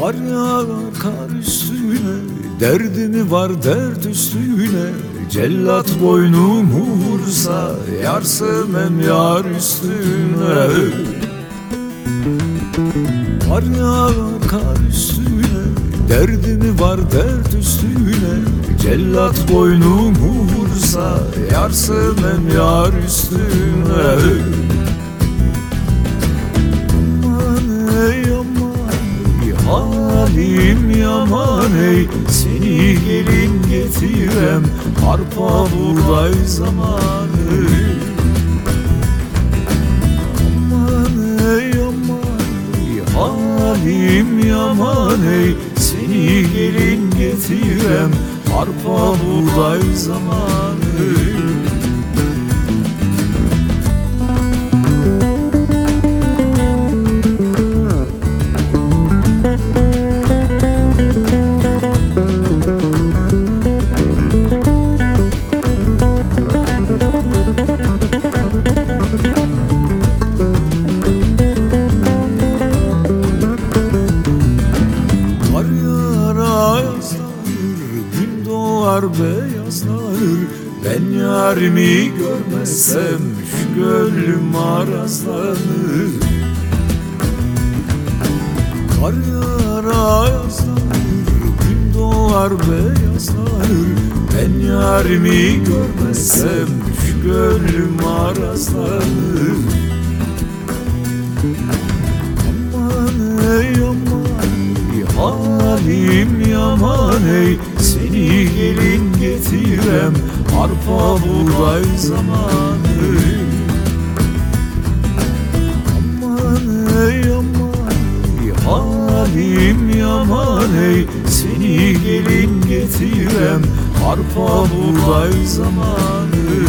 Kar yağar kar üstüne Derdimi var dert üstüne? Cellat boynumu vursa Yar sevmem yar üstüne. Kar yağar kar üstüne Derdimi var dert üstüne? Cellat boynumu vursa Yar sevmem yar üstüne halim yaman ey Seni gelin getirem. Arpa buğday zamanı. Aman ey aman ey halim yaman ey. Seni gelin getirem. Arpa buğday zamanı doğar beyazlanır Ben yarimi görmezsem şu gönlüm arazlanır. Kar yağar ayazlanır, gün doğar beyazlanır Ben yarimi görmezsem şu gönlüm arazlanır. Aman halim yaman ey Seni gelin getirem. Arpa buğday zamanı. Aman ey aman ey halim yaman ey Seni gelin getirem. Arpa buğday zamanı